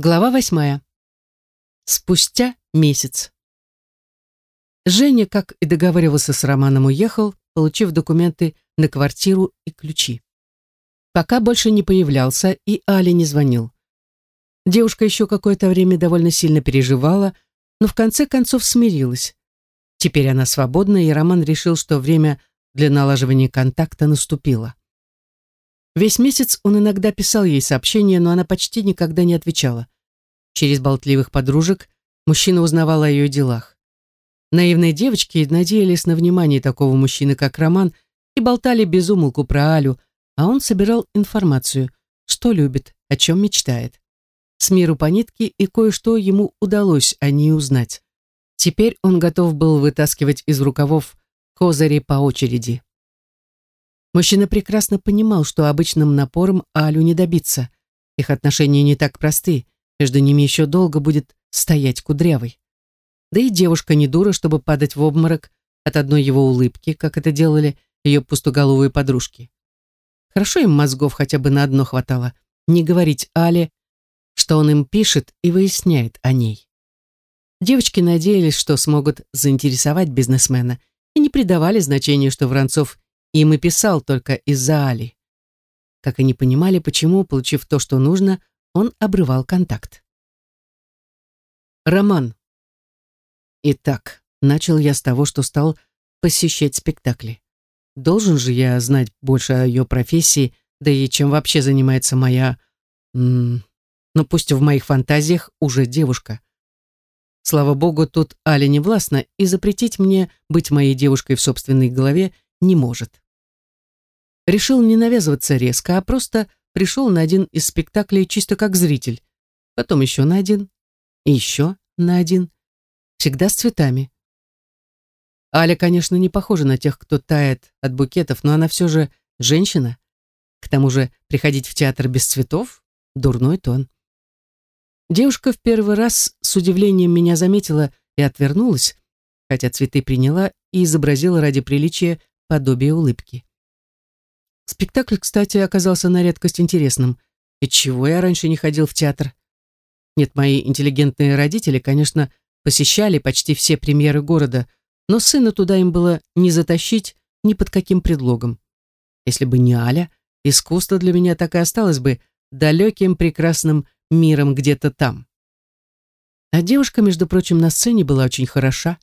Глава восьмая. Спустя месяц. Женя, как и договаривался с Романом, уехал, получив документы на квартиру и ключи. Пока больше не появлялся, и Али не звонил. Девушка еще какое-то время довольно сильно переживала, но в конце концов смирилась. Теперь она свободна, и Роман решил, что время для налаживания контакта наступило. Весь месяц он иногда писал ей сообщения, но она почти никогда не отвечала. Через болтливых подружек мужчина узнавал о ее делах. Наивные девочки надеялись на внимание такого мужчины, как Роман, и болтали без умолку про Алю, а он собирал информацию, что любит, о чем мечтает. С миру по нитке, и кое-что ему удалось о ней узнать. Теперь он готов был вытаскивать из рукавов козыри по очереди. Мужчина прекрасно понимал, что обычным напором Алю не добиться. Их отношения не так просты, между ними еще долго будет стоять кудрявый. Да и девушка не дура, чтобы падать в обморок от одной его улыбки, как это делали ее пустоголовые подружки. Хорошо им мозгов хотя бы на одно хватало. Не говорить Але, что он им пишет и выясняет о ней. Девочки надеялись, что смогут заинтересовать бизнесмена, и не придавали значения, что Воронцов им и писал только из-за Али. Как и не понимали, почему, получив то, что нужно, он обрывал контакт. Роман. Итак, начал я с того, что стал посещать спектакли. Должен же я знать больше о ее профессии, да и чем вообще занимается моя... М ну пусть в моих фантазиях уже девушка. Слава богу, тут Аля не властна, и запретить мне быть моей девушкой в собственной голове не может. Решил не навязываться резко, а просто пришел на один из спектаклей чисто как зритель, потом еще на один, и еще на один, всегда с цветами. Аля, конечно, не похожа на тех, кто тает от букетов, но она все же женщина. К тому же приходить в театр без цветов — дурной тон. Девушка в первый раз с удивлением меня заметила и отвернулась, хотя цветы приняла и изобразила ради приличия подобие улыбки. Спектакль, кстати, оказался на редкость интересным. И чего я раньше не ходил в театр? Нет, мои интеллигентные родители, конечно, посещали почти все премьеры города, но сына туда им было не затащить ни под каким предлогом. Если бы не Аля, искусство для меня так и осталось бы далеким прекрасным миром где-то там. А девушка, между прочим, на сцене была очень хороша,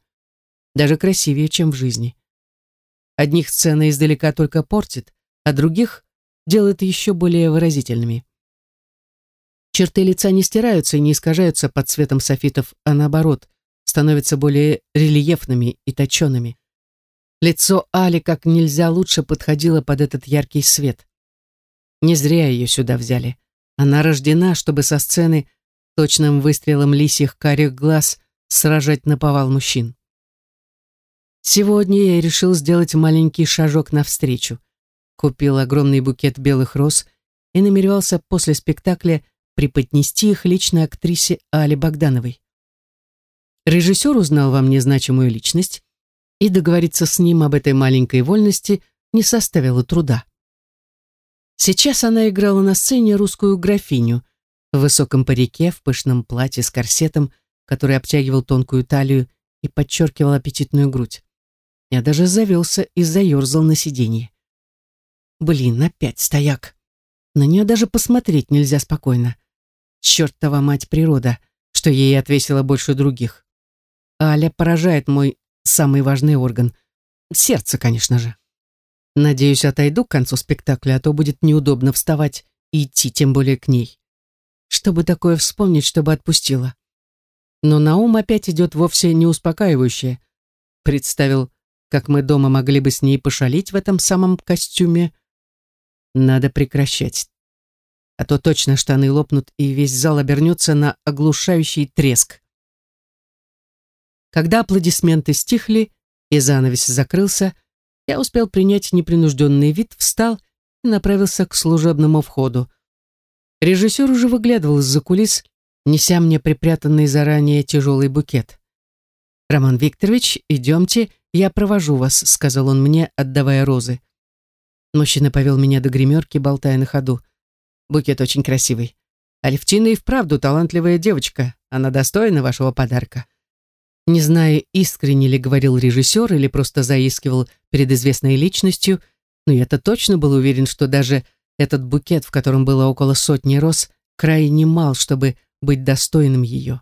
даже красивее, чем в жизни. Одних сцена издалека только портит, а других делает еще более выразительными. Черты лица не стираются и не искажаются под цветом софитов, а наоборот, становятся более рельефными и точеными. Лицо Али как нельзя лучше подходило под этот яркий свет. Не зря ее сюда взяли. Она рождена, чтобы со сцены точным выстрелом лисьих карих глаз сражать на повал мужчин. Сегодня я решил сделать маленький шажок навстречу. Купил огромный букет белых роз и намеревался после спектакля преподнести их лично актрисе Али Богдановой. Режиссер узнал во мне значимую личность, и договориться с ним об этой маленькой вольности не составило труда. Сейчас она играла на сцене русскую графиню в высоком парике, в пышном платье с корсетом, который обтягивал тонкую талию и подчеркивал аппетитную грудь. Я даже завелся и заерзал на сиденье. Блин, опять стояк. На нее даже посмотреть нельзя спокойно. Чертова мать природа, что ей отвесила больше других. Аля поражает мой самый важный орган. Сердце, конечно же. Надеюсь, отойду к концу спектакля, а то будет неудобно вставать и идти, тем более к ней. Чтобы такое вспомнить, чтобы отпустила. Но на ум опять идет вовсе не успокаивающее. Представил как мы дома могли бы с ней пошалить в этом самом костюме. Надо прекращать. А то точно штаны лопнут, и весь зал обернется на оглушающий треск. Когда аплодисменты стихли и занавес закрылся, я успел принять непринужденный вид, встал и направился к служебному входу. Режиссер уже выглядывал из-за кулис, неся мне припрятанный заранее тяжелый букет. «Роман Викторович, идемте, «Я провожу вас», — сказал он мне, отдавая розы. Мужчина повел меня до гримерки, болтая на ходу. Букет очень красивый. Алевтина и вправду талантливая девочка. Она достойна вашего подарка. Не зная, искренне ли говорил режиссер или просто заискивал перед известной личностью, но я-то точно был уверен, что даже этот букет, в котором было около сотни роз, крайне мал, чтобы быть достойным ее.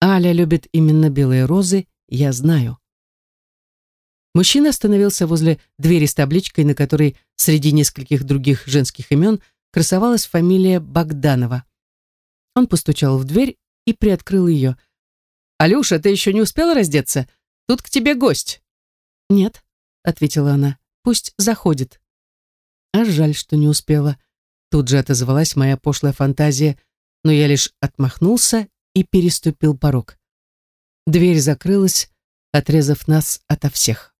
Аля любит именно белые розы, я знаю. Мужчина остановился возле двери с табличкой, на которой среди нескольких других женских имен красовалась фамилия Богданова. Он постучал в дверь и приоткрыл ее. «Алюша, ты еще не успела раздеться? Тут к тебе гость». «Нет», — ответила она, — «пусть заходит». А жаль, что не успела. Тут же отозвалась моя пошлая фантазия, но я лишь отмахнулся и переступил порог. Дверь закрылась, отрезав нас ото всех.